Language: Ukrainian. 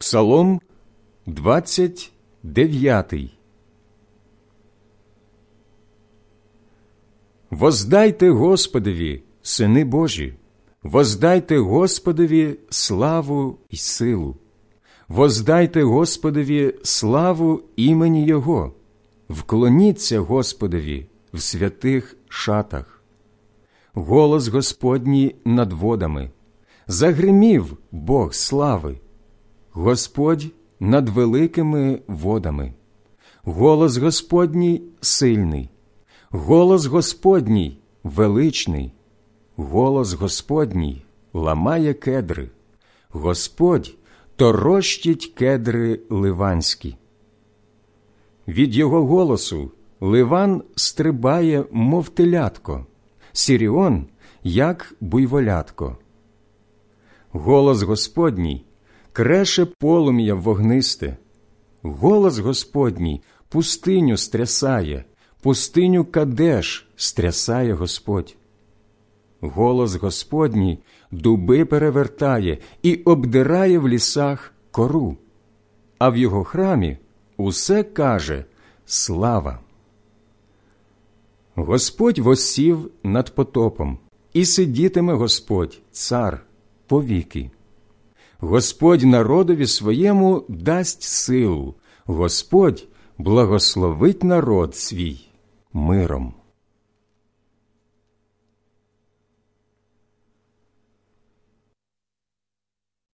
Псалом 29 Воздайте Господові, сини Божі, воздайте Господові славу й силу, воздайте Господові славу імені Його, вклоніться Господові в святих шатах. Голос Господній над водами, загримів Бог слави, Господь над великими водами, голос Господній сильний, голос Господній величний, голос Господній ламає кедри, Господь торощить кедри ливанські. Від його голосу Ливан стрибає, мов телятко, Сіріон, як буйволятко. Голос Господній креше полум'я вогнисте, голос Господній пустиню стрясає, пустиню Кадеш стрясає Господь. Голос Господній дуби перевертає і обдирає в лісах кору, а в його храмі усе каже слава. Господь воссів над потопом, і сидітиме Господь, цар, повіки. Господь народові своєму дасть силу, Господь благословить народ свій миром.